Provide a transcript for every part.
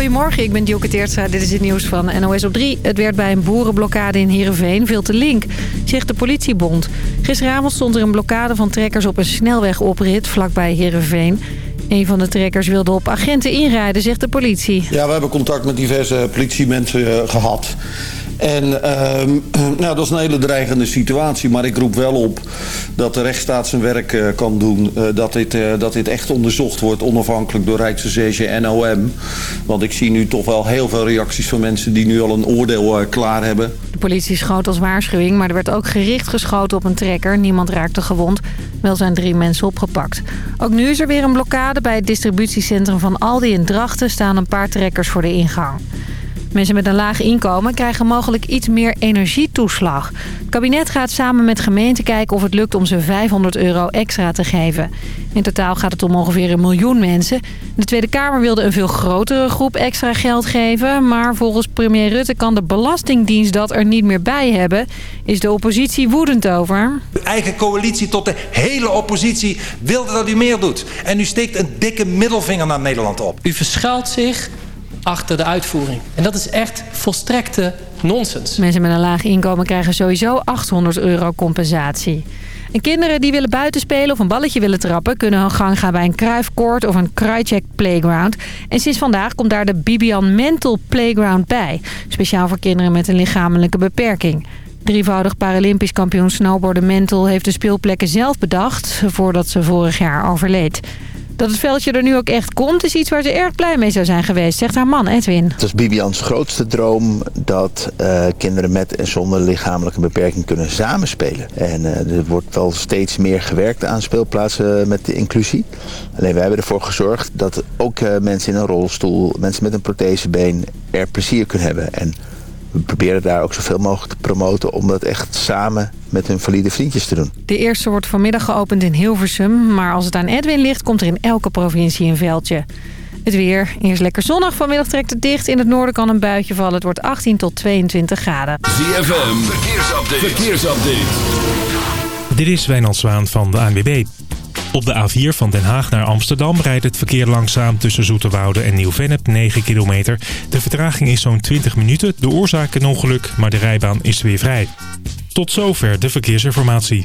Goedemorgen, ik ben Dioke Teertstra. Dit is het nieuws van NOS op 3. Het werd bij een boerenblokkade in Heerenveen veel te link, zegt de politiebond. Gisteravond stond er een blokkade van trekkers op een snelwegoprit vlakbij Heerenveen. Een van de trekkers wilde op agenten inrijden, zegt de politie. Ja, we hebben contact met diverse politiemensen uh, gehad. En uh, nou, dat is een hele dreigende situatie. Maar ik roep wel op dat de rechtsstaat zijn werk uh, kan doen. Uh, dat, dit, dat dit echt onderzocht wordt, onafhankelijk door Rijksrecherche en OM. Want ik zie nu toch wel heel veel reacties van mensen die nu al een oordeel klaar hebben. De politie schoot als waarschuwing, maar er werd ook gericht geschoten op een trekker. Niemand raakte gewond. Wel zijn drie mensen opgepakt. Ook nu is er weer een blokkade bij het distributiecentrum van Aldi in Drachten. Staan een paar trekkers voor de ingang. Mensen met een laag inkomen krijgen mogelijk iets meer energietoeslag. Het kabinet gaat samen met gemeenten kijken of het lukt om ze 500 euro extra te geven. In totaal gaat het om ongeveer een miljoen mensen. De Tweede Kamer wilde een veel grotere groep extra geld geven. Maar volgens premier Rutte kan de Belastingdienst dat er niet meer bij hebben. Is de oppositie woedend over. De eigen coalitie tot de hele oppositie wilde dat u meer doet. En u steekt een dikke middelvinger naar Nederland op. U verschuilt zich achter de uitvoering. En dat is echt volstrekte nonsens. Mensen met een laag inkomen krijgen sowieso 800 euro compensatie. En kinderen die willen buiten spelen of een balletje willen trappen... kunnen hun gang gaan bij een kruifkoord of een Crycheck Playground. En sinds vandaag komt daar de Bibian Mental Playground bij. Speciaal voor kinderen met een lichamelijke beperking. Drievoudig Paralympisch kampioen snowboarden Mental heeft de speelplekken zelf bedacht... voordat ze vorig jaar overleed. Dat het veldje er nu ook echt komt is iets waar ze erg blij mee zou zijn geweest, zegt haar man Edwin. Het is Bibians grootste droom dat uh, kinderen met en zonder lichamelijke beperking kunnen samenspelen. En uh, er wordt wel steeds meer gewerkt aan speelplaatsen met de inclusie. Alleen wij hebben ervoor gezorgd dat ook uh, mensen in een rolstoel, mensen met een prothesebeen er plezier kunnen hebben. En we proberen daar ook zoveel mogelijk te promoten om dat echt samen met hun valide vriendjes te doen. De eerste wordt vanmiddag geopend in Hilversum. Maar als het aan Edwin ligt, komt er in elke provincie een veldje. Het weer. Eerst lekker zonnig. Vanmiddag trekt het dicht. In het noorden kan een buitje vallen. Het wordt 18 tot 22 graden. ZFM. Verkeersupdate. Verkeersupdate. Dit is Wijnald Zwaan van de ANWB. Op de A4 van Den Haag naar Amsterdam rijdt het verkeer langzaam tussen Zoeterwoude en Nieuw-Vennep 9 kilometer. De vertraging is zo'n 20 minuten. De oorzaak een ongeluk, maar de rijbaan is weer vrij. Tot zover de verkeersinformatie.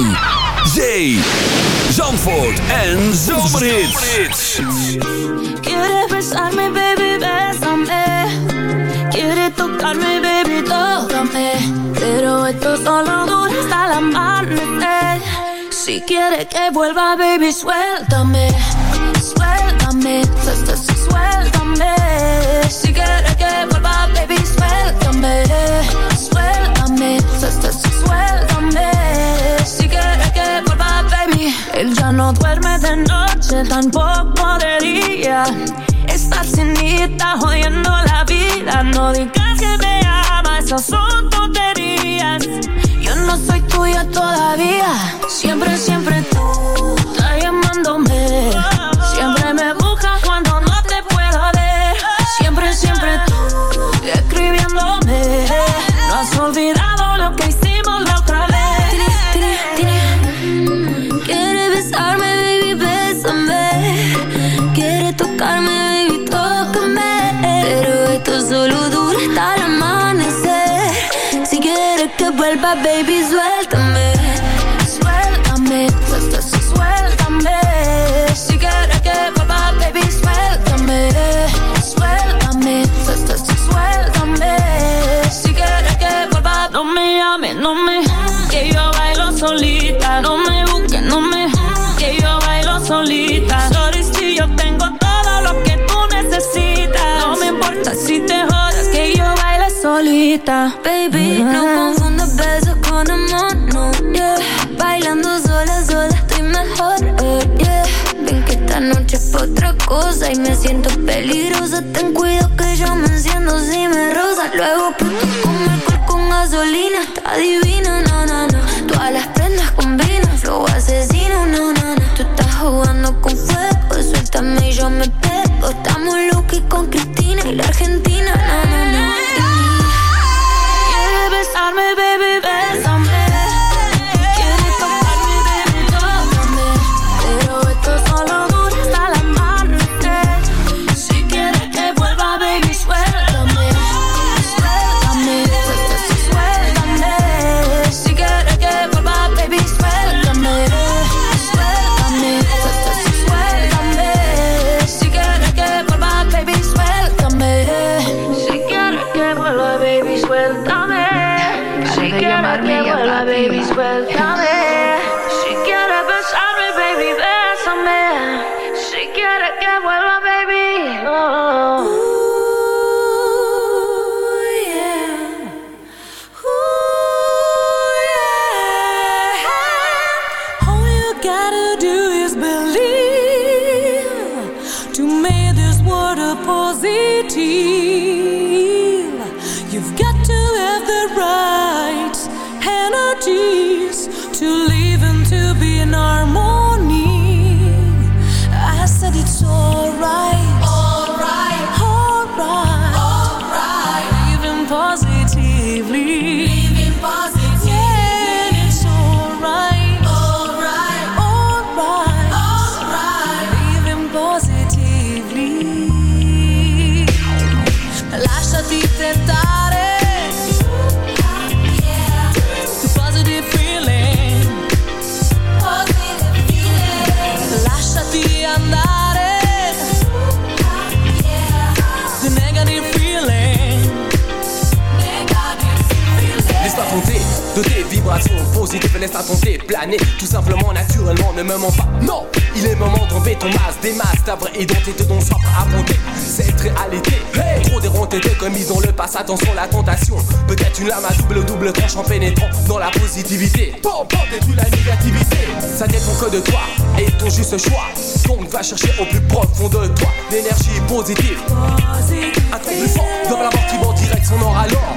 Zon, Zee, Zandvoort en Zomerhits. Quieres besarme, baby, besame. Quieres tocarme, baby, tócame. Pero esto solo dura hasta el amanecer. Si quieres que vuelva, baby, suéltame. tampoco día Estás cenita jodiendo la vida. No digas que me amas, esas son tonterías. Yo no soy tuya todavía Baby, no confundas besos con amor, no, yeah. Bailando sola, sola estoy mejor, eh, yeah. Ven que esta noche es otra cosa y me siento peligrosa. Ten cuidado que yo me enciendo si me rosa. Luego puto con alcohol con gasolina, está divina, no, no, no. Todas las prendas combinan, flow asesino, no, no, no. Tú estás jugando con fuego, suéltame y yo me pego. Estamos Lucky con Cristina y la Argentina, pity vibrations positives, laisse-toi compter, planer. Tout simplement, naturellement, ne me mens pas. Non, il est moment d'enlever ton masque Des masques, ta vraie identité dont soif à affronter Cette réalité, hey trop déronté comme ils ont le passe Attention la tentation, peut-être une lame à double double tranche En pénétrant dans la positivité. Bon, bon, détruis la négativité. Ça dépend que de toi et ton juste choix. Donc va chercher au plus profond de toi L'énergie positive. Un truc plus fort dans la mort qui en direct son or alors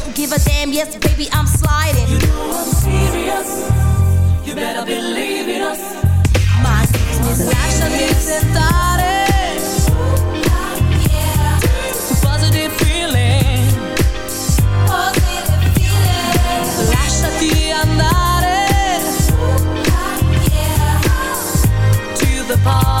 give a damn, yes, baby, I'm sliding. You know I'm serious. You better believe in us. My business, lasciati tentare. The positive feeling. Lasciati andare. To the positive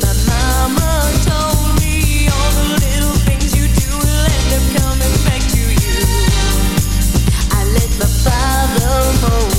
My mama told me. All the little things you do will let them come back to you. I let my father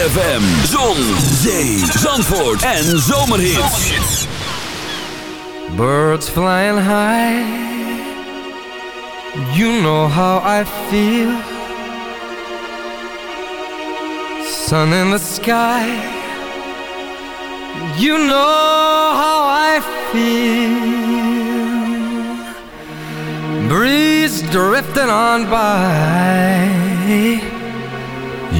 ZFM. Zon, zee, zandvoort en zomerhits. Birds flying high, you know how I feel. Sun in the sky, you know how I feel. Breeze drifting on by,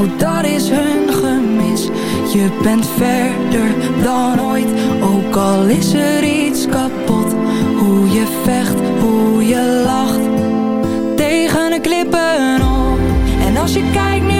Nou dat is hun gemis. Je bent verder dan ooit, ook al is er iets kapot. Hoe je vecht, hoe je lacht, tegen de klippen op. En als je kijkt nu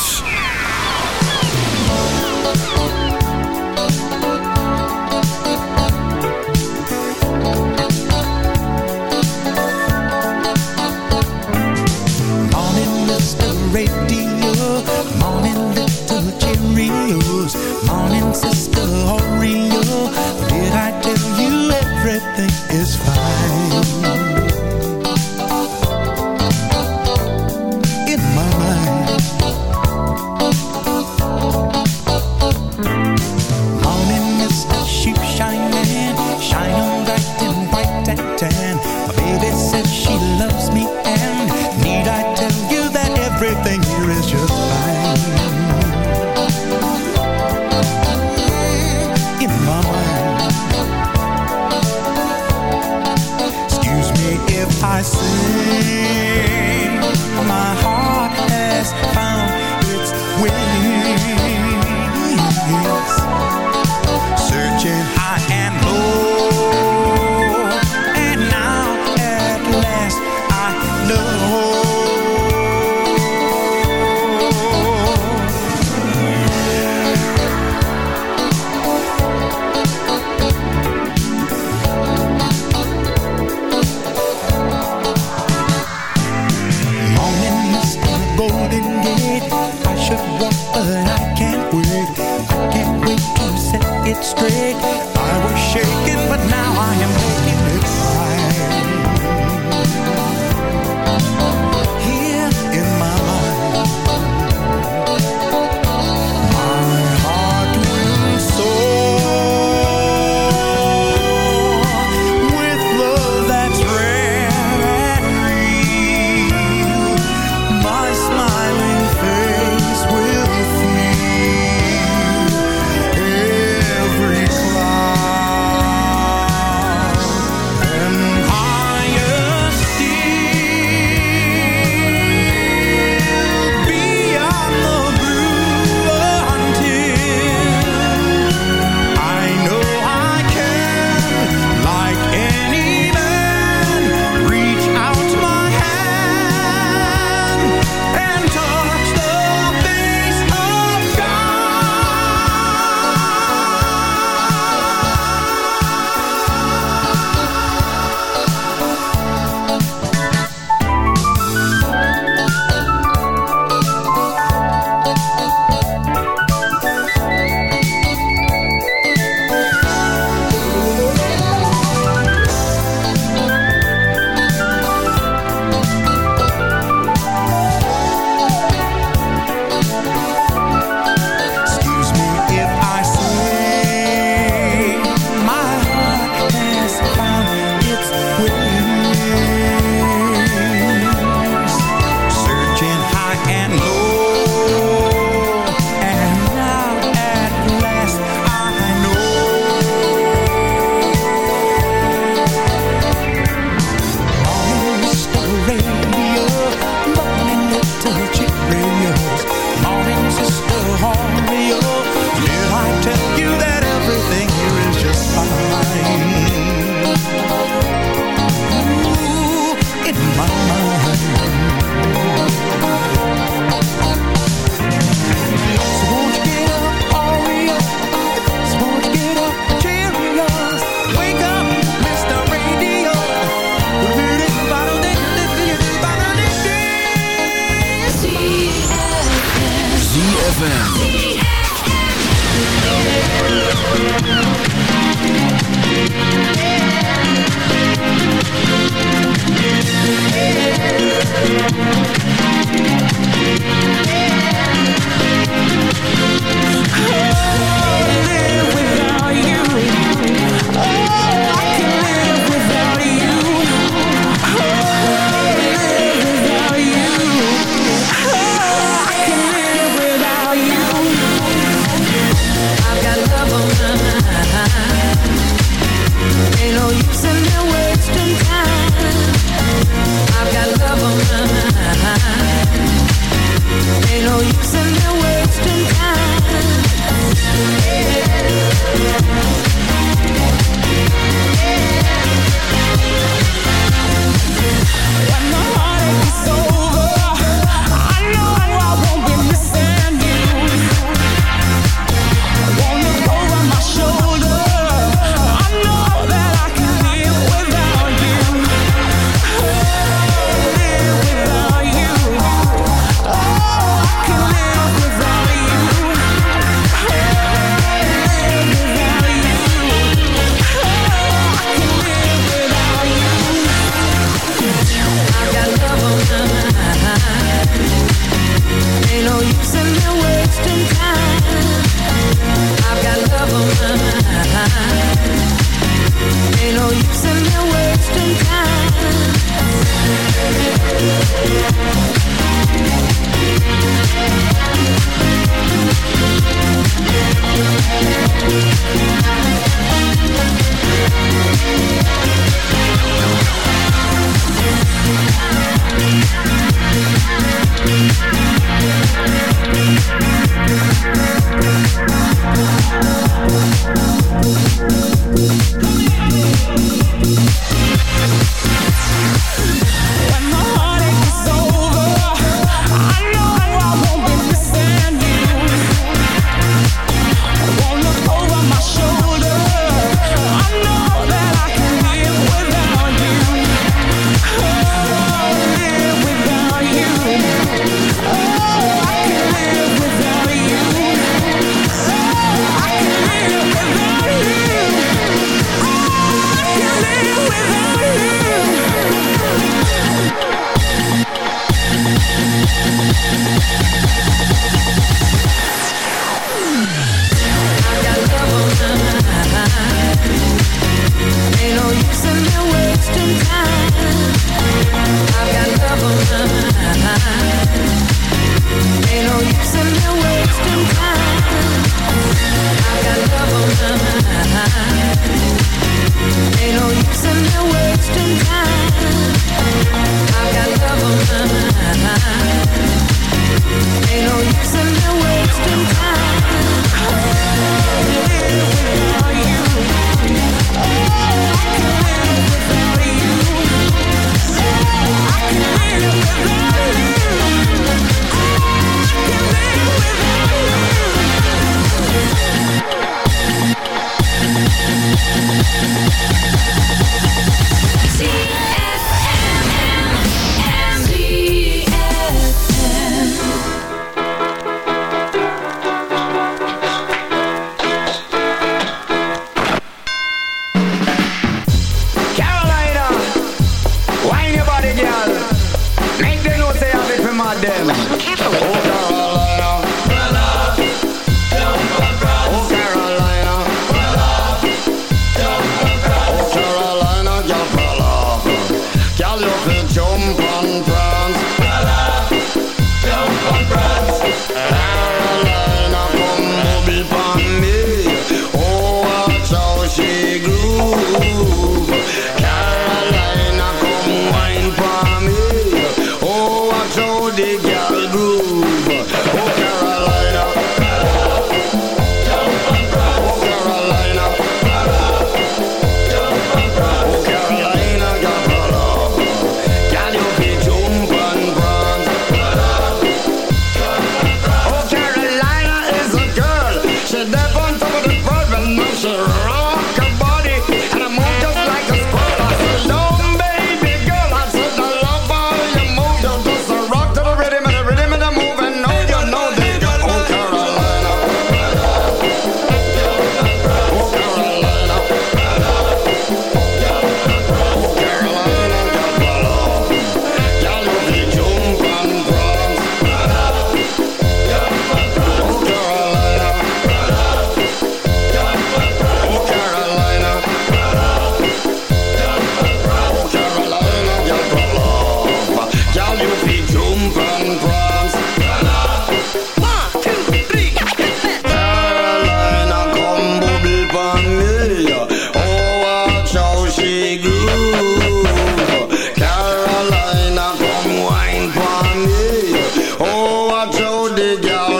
The girl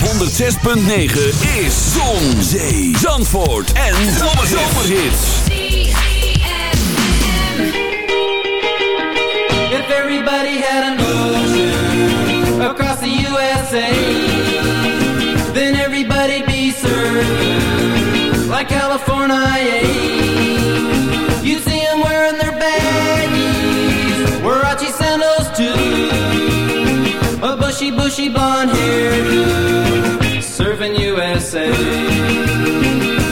106.9 is Zon, Zee, Zandvoort en Zomerhits. If everybody had an ocean across the USA, then everybody'd be served like California. You see them wearing their baggies, Warachi a bushy, bushy blonde hair, serving USA.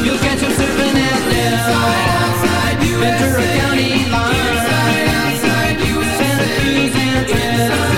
You'll catch them surfing at Nell, Ventura County line. Santa Cruz and Australia's